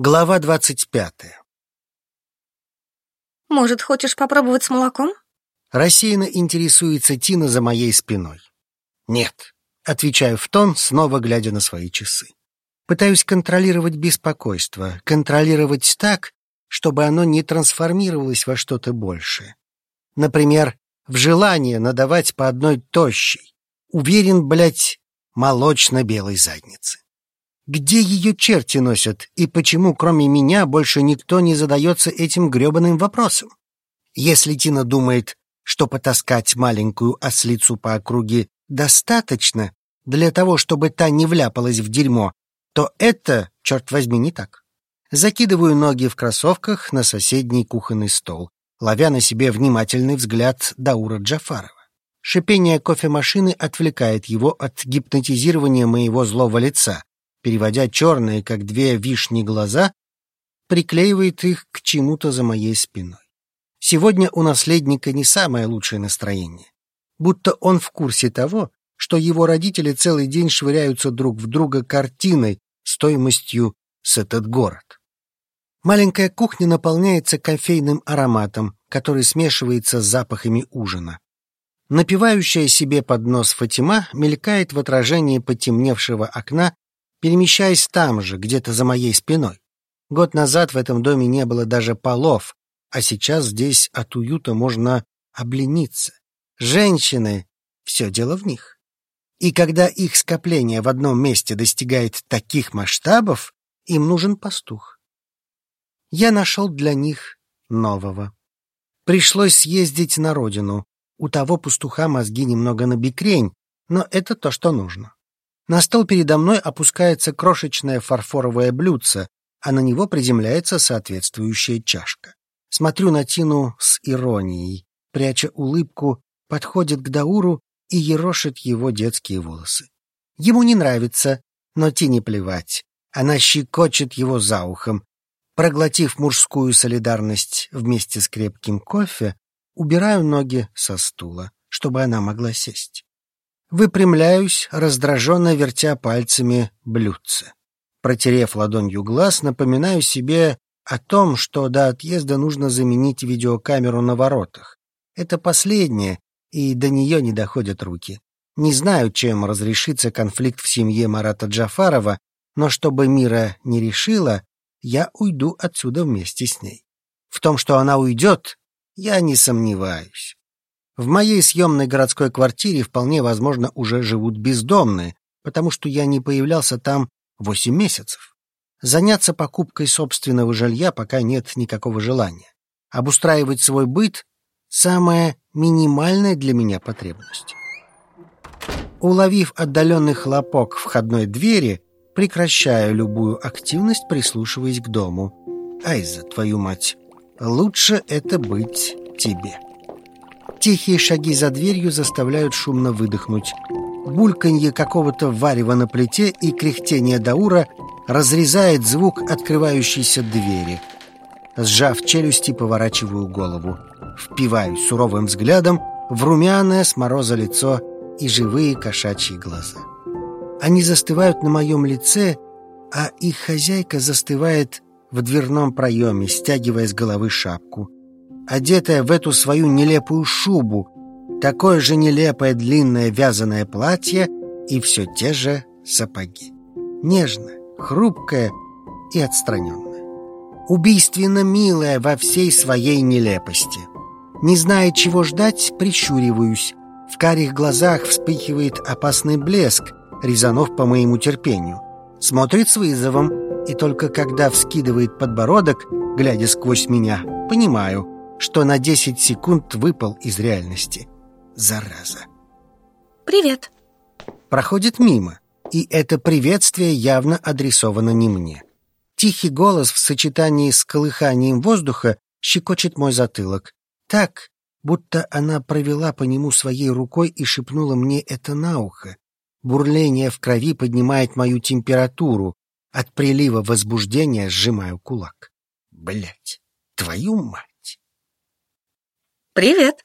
Глава двадцать пятая. Может, хочешь попробовать с молоком? Рассеянно интересуется Тина за моей спиной. Нет, отвечаю в тон, снова глядя на свои часы. Пытаюсь контролировать беспокойство, контролировать так, чтобы оно не трансформировалось во что-то большее. Например, в желание надавать по одной тощей. Уверен, блядь, молочно-белой задницы. Где ее черти носят, и почему, кроме меня, больше никто не задается этим гребаным вопросом? Если Тина думает, что потаскать маленькую ослицу по округе достаточно для того, чтобы та не вляпалась в дерьмо, то это, черт возьми, не так. Закидываю ноги в кроссовках на соседний кухонный стол, ловя на себе внимательный взгляд Даура Джафарова. Шипение кофемашины отвлекает его от гипнотизирования моего злого лица, переводя черные, как две вишни, глаза, приклеивает их к чему-то за моей спиной. Сегодня у наследника не самое лучшее настроение. Будто он в курсе того, что его родители целый день швыряются друг в друга картиной стоимостью с этот город. Маленькая кухня наполняется кофейным ароматом, который смешивается с запахами ужина. Напивающая себе под нос Фатима мелькает в отражении потемневшего окна перемещаясь там же, где-то за моей спиной. Год назад в этом доме не было даже полов, а сейчас здесь от уюта можно облениться. Женщины — все дело в них. И когда их скопление в одном месте достигает таких масштабов, им нужен пастух. Я нашел для них нового. Пришлось съездить на родину. У того пастуха мозги немного набекрень, но это то, что нужно. На стол передо мной опускается крошечное фарфоровое блюдце, а на него приземляется соответствующая чашка. Смотрю на Тину с иронией, пряча улыбку, подходит к Дауру и ерошит его детские волосы. Ему не нравится, но Тине плевать. Она щекочет его за ухом. Проглотив мужскую солидарность вместе с крепким кофе, убираю ноги со стула, чтобы она могла сесть. Выпрямляюсь, раздраженно вертя пальцами блюдце. Протерев ладонью глаз, напоминаю себе о том, что до отъезда нужно заменить видеокамеру на воротах. Это последнее, и до нее не доходят руки. Не знаю, чем разрешится конфликт в семье Марата Джафарова, но чтобы Мира не решила, я уйду отсюда вместе с ней. В том, что она уйдет, я не сомневаюсь. В моей съемной городской квартире вполне возможно уже живут бездомные, потому что я не появлялся там восемь месяцев. Заняться покупкой собственного жилья пока нет никакого желания. Обустраивать свой быт — самая минимальная для меня потребность. Уловив отдаленный хлопок входной двери, прекращаю любую активность, прислушиваясь к дому. Ай, за твою мать, лучше это быть тебе. Тихие шаги за дверью заставляют шумно выдохнуть. Бульканье какого-то варева на плите и кряхтение Даура разрезает звук открывающейся двери. Сжав челюсти, поворачиваю голову. Впиваюсь суровым взглядом в румяное с мороза лицо и живые кошачьи глаза. Они застывают на моем лице, а их хозяйка застывает в дверном проеме, стягивая с головы шапку одетая в эту свою нелепую шубу, такое же нелепое длинное вязаное платье и все те же сапоги. Нежная, хрупкая и отстраненная. Убийственно милая во всей своей нелепости. Не зная, чего ждать, прищуриваюсь. В карих глазах вспыхивает опасный блеск, резанув по моему терпению. Смотрит с вызовом, и только когда вскидывает подбородок, глядя сквозь меня, понимаю — что на 10 секунд выпал из реальности. Зараза. «Привет». Проходит мимо, и это приветствие явно адресовано не мне. Тихий голос в сочетании с колыханием воздуха щекочет мой затылок. Так, будто она провела по нему своей рукой и шепнула мне это на ухо. Бурление в крови поднимает мою температуру. От прилива возбуждения сжимаю кулак. Блять, твою мать! «Привет!»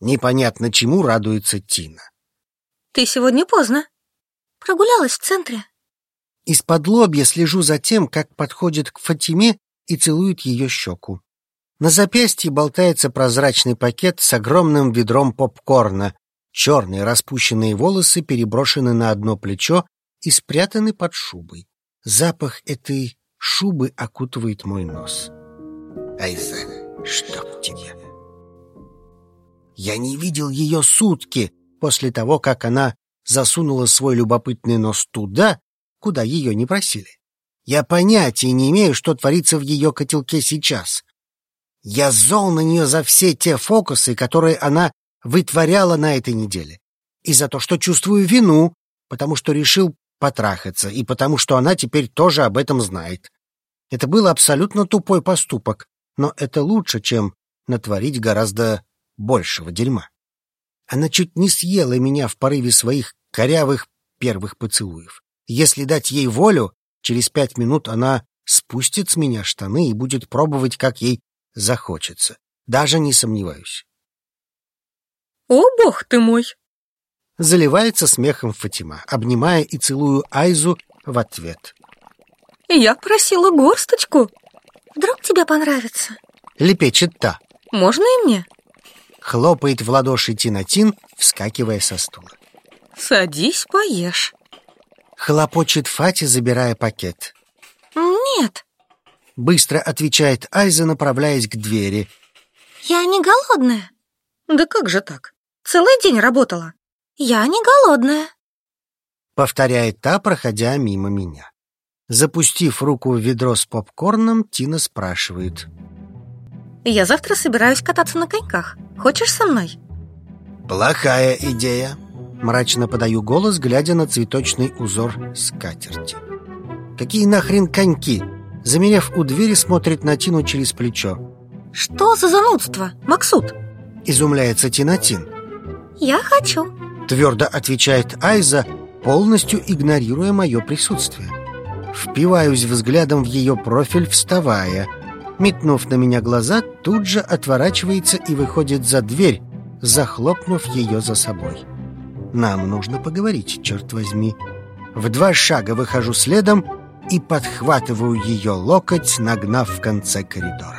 Непонятно чему радуется Тина. «Ты сегодня поздно. Прогулялась в центре?» Из-под лобья слежу за тем, как подходит к Фатиме и целует ее щеку. На запястье болтается прозрачный пакет с огромным ведром попкорна. Черные распущенные волосы переброшены на одно плечо и спрятаны под шубой. Запах этой шубы окутывает мой нос. Айза, чтоб тебе. Я не видел ее сутки после того, как она засунула свой любопытный нос туда, куда ее не просили. Я понятия не имею, что творится в ее котелке сейчас. Я зол на нее за все те фокусы, которые она вытворяла на этой неделе. И за то, что чувствую вину, потому что решил потрахаться, и потому что она теперь тоже об этом знает. Это был абсолютно тупой поступок, но это лучше, чем натворить гораздо большего дерьма. Она чуть не съела меня в порыве своих корявых первых поцелуев. Если дать ей волю, через пять минут она спустит с меня штаны и будет пробовать, как ей захочется. Даже не сомневаюсь. О, бог ты мой! Заливается смехом Фатима, обнимая и целую Айзу в ответ. Я просила горсточку. Вдруг тебе понравится? Лепечет та. Можно и мне? Хлопает в ладоши Тинатин, вскакивая со стула. Садись, поешь. Хлопочет Фати, забирая пакет. Нет. Быстро отвечает Айза, направляясь к двери. Я не голодная. Да как же так? Целый день работала. Я не голодная. Повторяет та, проходя мимо меня. Запустив руку в ведро с попкорном, Тина спрашивает. Я завтра собираюсь кататься на коньках. Хочешь со мной? Плохая идея. Мрачно подаю голос, глядя на цветочный узор скатерти. Какие нахрен коньки? Замерев у двери, смотрит на Тину через плечо. Что за занудство, Максут? Изумляется Тинатин. Я хочу. Твердо отвечает Айза, полностью игнорируя мое присутствие. Впиваюсь взглядом в ее профиль, вставая. Метнув на меня глаза, тут же отворачивается и выходит за дверь, захлопнув ее за собой. Нам нужно поговорить, черт возьми. В два шага выхожу следом и подхватываю ее локоть, нагнав в конце коридора.